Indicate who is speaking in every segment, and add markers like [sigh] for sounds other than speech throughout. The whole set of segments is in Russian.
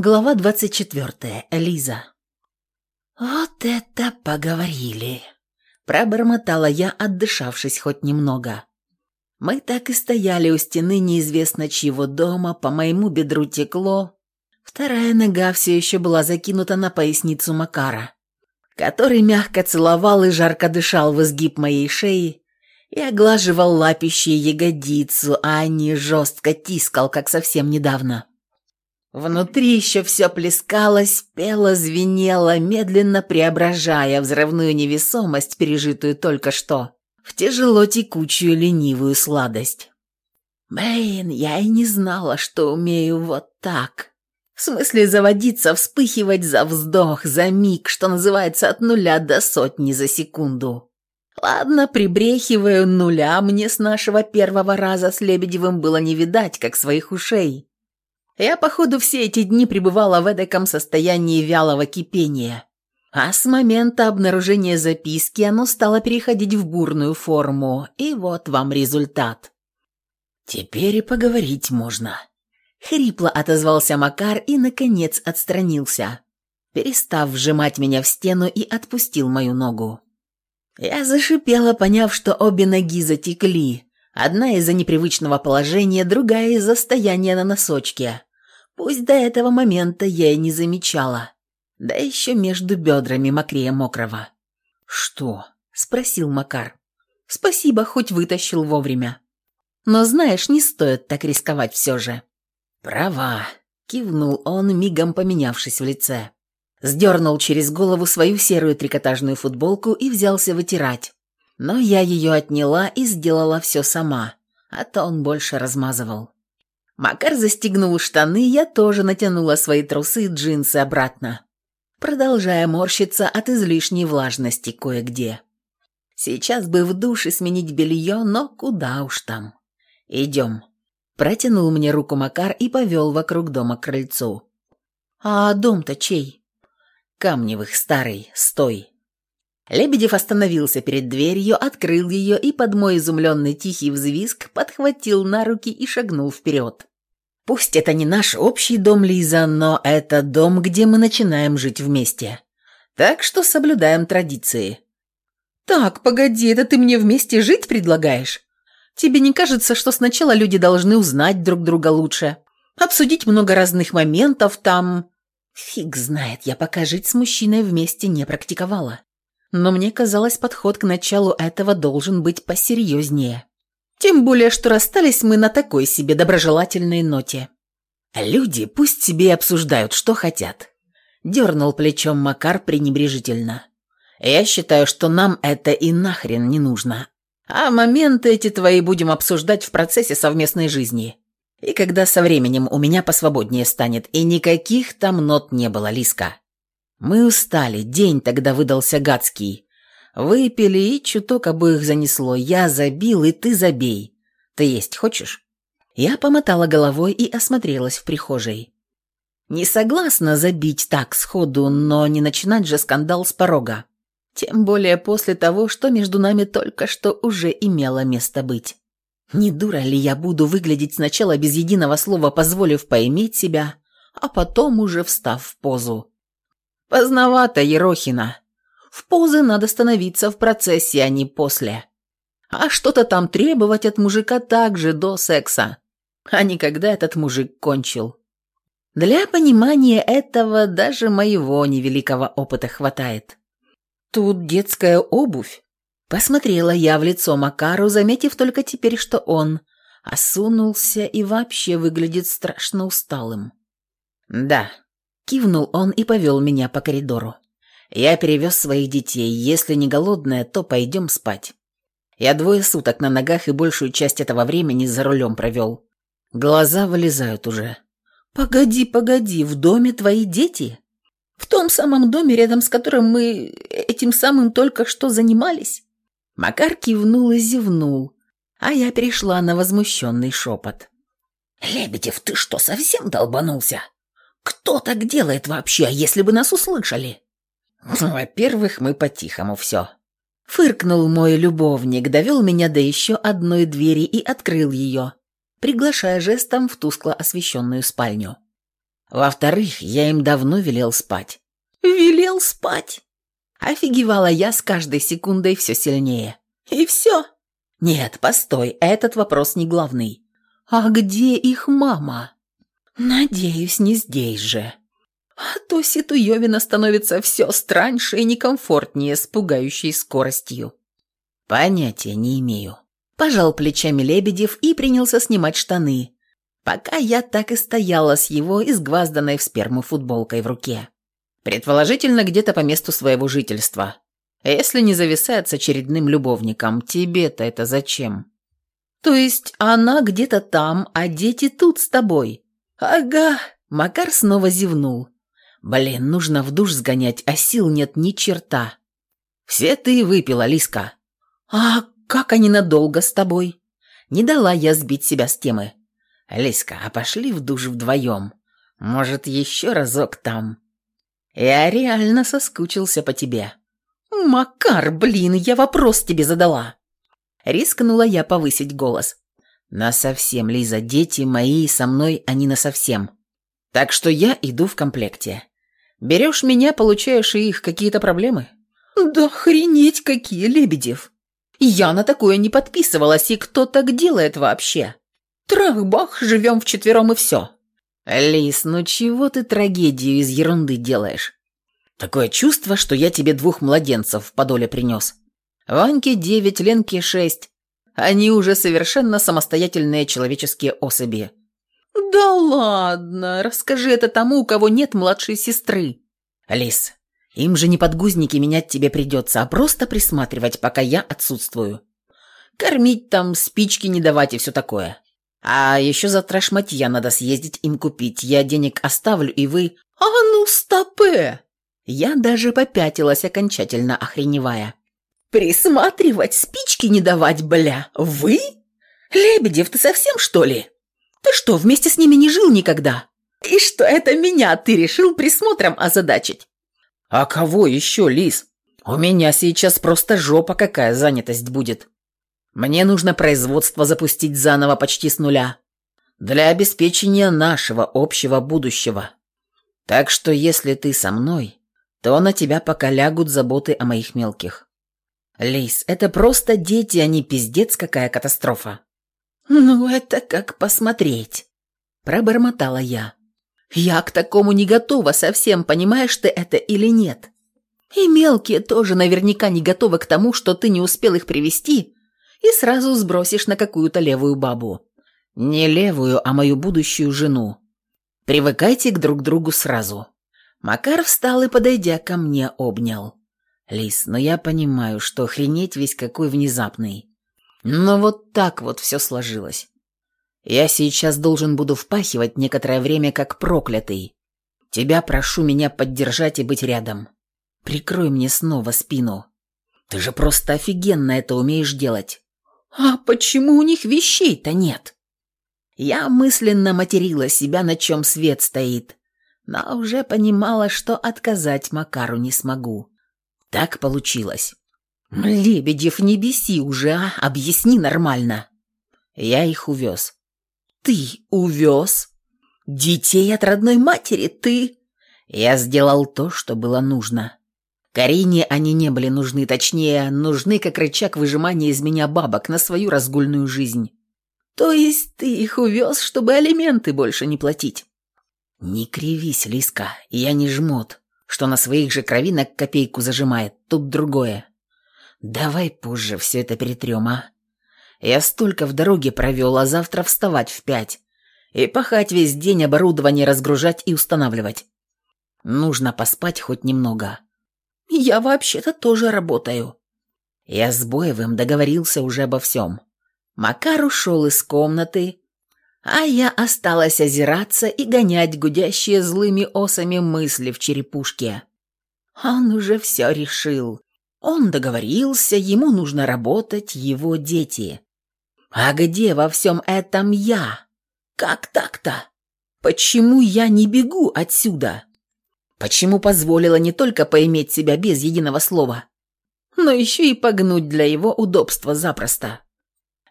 Speaker 1: Глава 24. Лиза. «Вот это поговорили!» Пробормотала я, отдышавшись хоть немного. Мы так и стояли у стены неизвестно чьего дома, по моему бедру текло. Вторая нога все еще была закинута на поясницу Макара, который мягко целовал и жарко дышал в изгиб моей шеи и оглаживал лапищей ягодицу, а не жестко тискал, как совсем недавно. Внутри еще все плескалось, пело, звенело, медленно преображая взрывную невесомость, пережитую только что, в тяжело текучую ленивую сладость. Блин, я и не знала, что умею вот так. В смысле заводиться, вспыхивать за вздох, за миг, что называется, от нуля до сотни за секунду. Ладно, прибрехиваю нуля, мне с нашего первого раза с Лебедевым было не видать, как своих ушей. Я, походу, все эти дни пребывала в эдаком состоянии вялого кипения. А с момента обнаружения записки оно стало переходить в бурную форму, и вот вам результат. «Теперь и поговорить можно», — хрипло отозвался Макар и, наконец, отстранился, перестав вжимать меня в стену и отпустил мою ногу. Я зашипела, поняв, что обе ноги затекли, одна из-за непривычного положения, другая из-за стояния на носочке. Пусть до этого момента я и не замечала. Да еще между бедрами мокрее мокрого. «Что?» – спросил Макар. «Спасибо, хоть вытащил вовремя. Но знаешь, не стоит так рисковать все же». «Права», – кивнул он, мигом поменявшись в лице. Сдернул через голову свою серую трикотажную футболку и взялся вытирать. Но я ее отняла и сделала все сама, а то он больше размазывал. Макар застегнул штаны, я тоже натянула свои трусы и джинсы обратно, продолжая морщиться от излишней влажности кое-где. Сейчас бы в душе сменить белье, но куда уж там. Идем. Протянул мне руку Макар и повел вокруг дома к крыльцу. «А дом-то чей?» «Камневых, старый, стой». Лебедев остановился перед дверью, открыл ее и под мой изумленный тихий взвизг подхватил на руки и шагнул вперед. Пусть это не наш общий дом, Лиза, но это дом, где мы начинаем жить вместе. Так что соблюдаем традиции». «Так, погоди, это ты мне вместе жить предлагаешь? Тебе не кажется, что сначала люди должны узнать друг друга лучше? Обсудить много разных моментов там...» Фиг знает, я пока жить с мужчиной вместе не практиковала. Но мне казалось, подход к началу этого должен быть посерьезнее. Тем более, что расстались мы на такой себе доброжелательной ноте. Люди пусть себе обсуждают, что хотят. Дернул плечом Макар пренебрежительно. Я считаю, что нам это и нахрен не нужно. А моменты эти твои будем обсуждать в процессе совместной жизни. И когда со временем у меня посвободнее станет, и никаких там нот не было, Лиска. Мы устали, день тогда выдался гадский. Выпили, и чуток обоих занесло. Я забил, и ты забей. Ты есть хочешь?» Я помотала головой и осмотрелась в прихожей. Не согласна забить так сходу, но не начинать же скандал с порога. Тем более после того, что между нами только что уже имело место быть. Не дура ли я буду выглядеть сначала без единого слова, позволив поиметь себя, а потом уже встав в позу? Поздновато, Ерохина. В позы надо становиться в процессе, а не после. А что-то там требовать от мужика также до секса, а не когда этот мужик кончил. Для понимания этого даже моего невеликого опыта хватает. Тут детская обувь. Посмотрела я в лицо Макару, заметив только теперь, что он осунулся и вообще выглядит страшно усталым. «Да», — кивнул он и повел меня по коридору. Я перевез своих детей. Если не голодная, то пойдем спать. Я двое суток на ногах и большую часть этого времени за рулем провел. Глаза вылезают уже. «Погоди, погоди, в доме твои дети? В том самом доме, рядом с которым мы этим самым только что занимались?» Макар кивнул и зевнул, а я перешла на возмущенный шепот. «Лебедев, ты что, совсем долбанулся? Кто так делает вообще, если бы нас услышали?» [laughs] «Во-первых, мы по-тихому все». Фыркнул мой любовник, довел меня до еще одной двери и открыл ее, приглашая жестом в тускло освещенную спальню. Во-вторых, я им давно велел спать». «Велел спать?» Офигевала я с каждой секундой все сильнее. «И все?» «Нет, постой, этот вопрос не главный. А где их мама?» «Надеюсь, не здесь же. А то Ситуевина становится все страньше и некомфортнее с пугающей скоростью». «Понятия не имею». Пожал плечами Лебедев и принялся снимать штаны, пока я так и стояла с его изгвазданной в сперму футболкой в руке. Предположительно, где-то по месту своего жительства. Если не зависает с очередным любовником, тебе-то это зачем? То есть она где-то там, а дети тут с тобой? Ага. Макар снова зевнул. Блин, нужно в душ сгонять, а сил нет ни черта. Все ты выпила, Лиска. А как они надолго с тобой? Не дала я сбить себя с темы. Лиска, а пошли в душ вдвоем. Может, еще разок там. Я реально соскучился по тебе. «Макар, блин, я вопрос тебе задала!» Рискнула я повысить голос. «Насовсем, Лиза, дети мои со мной, они насовсем. Так что я иду в комплекте. Берешь меня, получаешь и их какие-то проблемы?» «Да охренеть какие, Лебедев! Я на такое не подписывалась, и кто так делает вообще? Трах-бах, живем вчетвером и все!» «Лиз, ну чего ты трагедию из ерунды делаешь? Такое чувство, что я тебе двух младенцев в подоле принес. Ваньке девять, Ленке шесть. Они уже совершенно самостоятельные человеческие особи. Да ладно, расскажи это тому, у кого нет младшей сестры. Лис, им же не подгузники менять тебе придется, а просто присматривать, пока я отсутствую. Кормить там, спички не давать и все такое. А еще завтра шматья надо съездить им купить. Я денег оставлю, и вы... А ну, стопе! Я даже попятилась, окончательно охреневая. «Присматривать, спички не давать, бля! Вы? Лебедев, ты совсем, что ли? Ты что, вместе с ними не жил никогда? И что это меня ты решил присмотром озадачить?» «А кого еще, Лис? У меня сейчас просто жопа какая занятость будет. Мне нужно производство запустить заново почти с нуля. Для обеспечения нашего общего будущего. Так что если ты со мной, то на тебя пока лягут заботы о моих мелких. Лис, это просто дети, а не пиздец какая катастрофа. Ну, это как посмотреть, пробормотала я. Я к такому не готова совсем, понимаешь ты это или нет? И мелкие тоже наверняка не готовы к тому, что ты не успел их привести и сразу сбросишь на какую-то левую бабу. Не левую, а мою будущую жену. Привыкайте к друг другу сразу. Макар встал и, подойдя ко мне, обнял. «Лис, но я понимаю, что охренеть весь какой внезапный. Но вот так вот все сложилось. Я сейчас должен буду впахивать некоторое время как проклятый. Тебя прошу меня поддержать и быть рядом. Прикрой мне снова спину. Ты же просто офигенно это умеешь делать. А почему у них вещей-то нет? Я мысленно материла себя, на чем свет стоит но уже понимала, что отказать Макару не смогу. Так получилось. «Лебедев, не беси уже, а? Объясни нормально». Я их увез. «Ты увез? Детей от родной матери ты?» Я сделал то, что было нужно. Карине они не были нужны, точнее, нужны как рычаг выжимания из меня бабок на свою разгульную жизнь. То есть ты их увез, чтобы алименты больше не платить? «Не кривись, Лиска, я не жмот, что на своих же кровинок копейку зажимает, тут другое. Давай позже все это перетрем, а? Я столько в дороге провел, а завтра вставать в пять и пахать весь день оборудование разгружать и устанавливать. Нужно поспать хоть немного. Я вообще-то тоже работаю. Я с Боевым договорился уже обо всем. Макар ушел из комнаты, а я осталась озираться и гонять гудящие злыми осами мысли в черепушке. Он уже все решил. Он договорился, ему нужно работать, его дети. А где во всем этом я? Как так-то? Почему я не бегу отсюда? Почему позволила не только поиметь себя без единого слова, но еще и погнуть для его удобства запросто?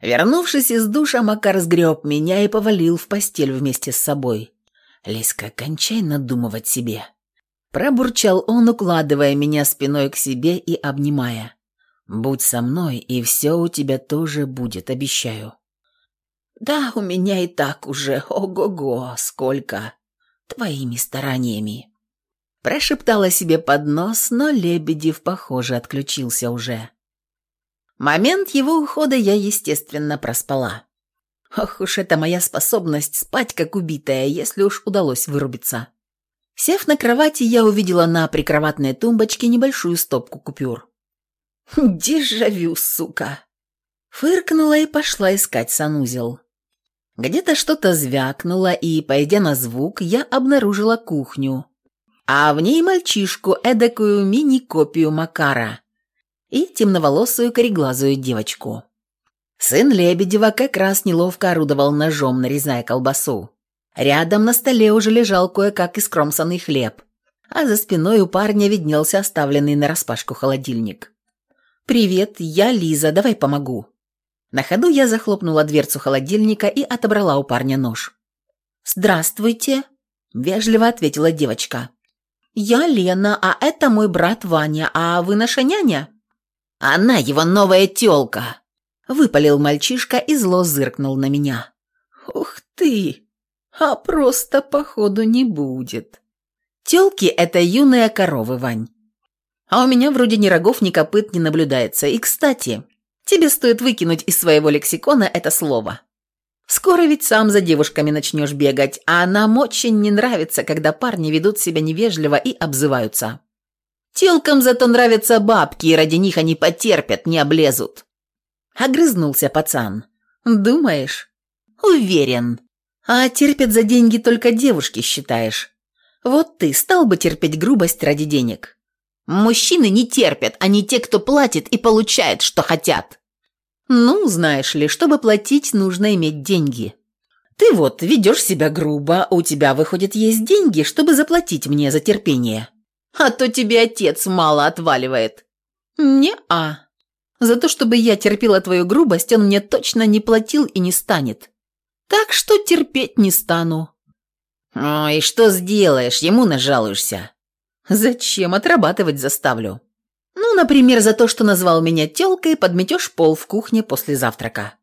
Speaker 1: Вернувшись из душа, Макар сгреб меня и повалил в постель вместе с собой. Лиска, кончай надумывать себе. Пробурчал он, укладывая меня спиной к себе и обнимая. Будь со мной, и все у тебя тоже будет, обещаю. Да, у меня и так уже, ого-го, сколько. Твоими стараниями. Прошептала себе под нос, но Лебедев, похоже, отключился уже. Момент его ухода я, естественно, проспала. Ох уж это моя способность спать, как убитая, если уж удалось вырубиться. Сев на кровати, я увидела на прикроватной тумбочке небольшую стопку купюр. «Дежавю, сука!» Фыркнула и пошла искать санузел. Где-то что-то звякнуло, и, пойдя на звук, я обнаружила кухню. А в ней мальчишку, эдакую мини-копию Макара и темноволосую кореглазую девочку. Сын Лебедева как раз неловко орудовал ножом, нарезая колбасу. Рядом на столе уже лежал кое-как искромсанный хлеб, а за спиной у парня виднелся оставленный нараспашку холодильник. «Привет, я Лиза, давай помогу». На ходу я захлопнула дверцу холодильника и отобрала у парня нож. «Здравствуйте», – вежливо ответила девочка. «Я Лена, а это мой брат Ваня, а вы наша няня?» «Она его новая тёлка!» – выпалил мальчишка и зло зыркнул на меня. «Ух ты! А просто, походу, не будет!» «Тёлки – это юные коровы, Вань. А у меня вроде ни рогов, ни копыт не наблюдается. И, кстати, тебе стоит выкинуть из своего лексикона это слово. Скоро ведь сам за девушками начнешь бегать, а нам очень не нравится, когда парни ведут себя невежливо и обзываются. Телкам зато нравятся бабки, и ради них они потерпят, не облезут. Огрызнулся пацан. Думаешь? Уверен. А терпят за деньги только девушки, считаешь? Вот ты стал бы терпеть грубость ради денег. Мужчины не терпят, они те, кто платит и получает, что хотят. Ну, знаешь ли, чтобы платить, нужно иметь деньги. Ты вот ведешь себя грубо, у тебя, выходит, есть деньги, чтобы заплатить мне за терпение а то тебе отец мало отваливает». «Не-а. За то, чтобы я терпела твою грубость, он мне точно не платил и не станет. Так что терпеть не стану». «Ой, что сделаешь, ему нажалуешься?» «Зачем? Отрабатывать заставлю». «Ну, например, за то, что назвал меня тёлкой, подметешь пол в кухне после завтрака».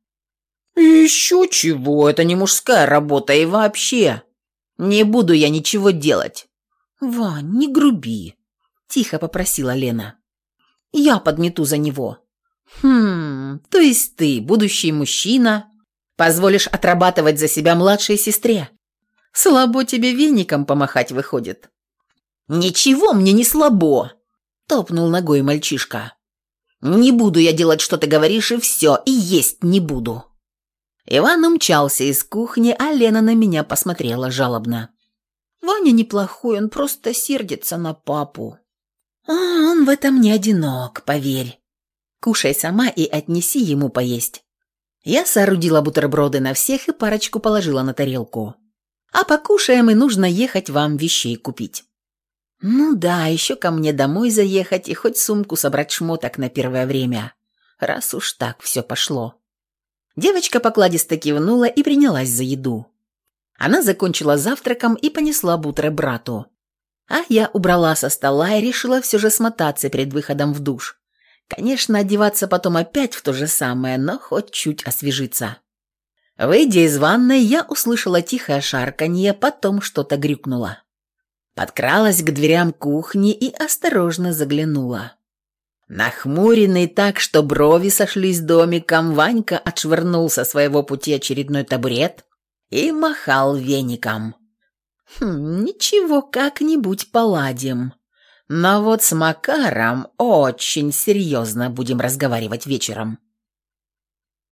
Speaker 1: «Еще чего, это не мужская работа и вообще. Не буду я ничего делать. «Вань, не груби», – тихо попросила Лена. «Я подмету за него». «Хм, то есть ты, будущий мужчина, позволишь отрабатывать за себя младшей сестре? Слабо тебе веником помахать выходит». «Ничего мне не слабо», – топнул ногой мальчишка. «Не буду я делать, что ты говоришь, и все, и есть не буду». Иван умчался из кухни, а Лена на меня посмотрела жалобно. Ваня неплохой, он просто сердится на папу. А он в этом не одинок, поверь. Кушай сама и отнеси ему поесть. Я соорудила бутерброды на всех и парочку положила на тарелку. А покушаем, и нужно ехать вам вещей купить. Ну да, еще ко мне домой заехать и хоть сумку собрать шмоток на первое время. Раз уж так все пошло. Девочка покладисто кивнула и принялась за еду. Она закончила завтраком и понесла бутеры брату. А я убрала со стола и решила все же смотаться перед выходом в душ. Конечно, одеваться потом опять в то же самое, но хоть чуть освежиться. Выйдя из ванной, я услышала тихое шарканье, потом что-то грюкнуло. Подкралась к дверям кухни и осторожно заглянула. Нахмуренный так, что брови сошлись домиком, Ванька отшвырнул со своего пути очередной табурет, и махал веником. Хм, ничего, как-нибудь поладим. Но вот с Макаром очень серьезно будем разговаривать вечером.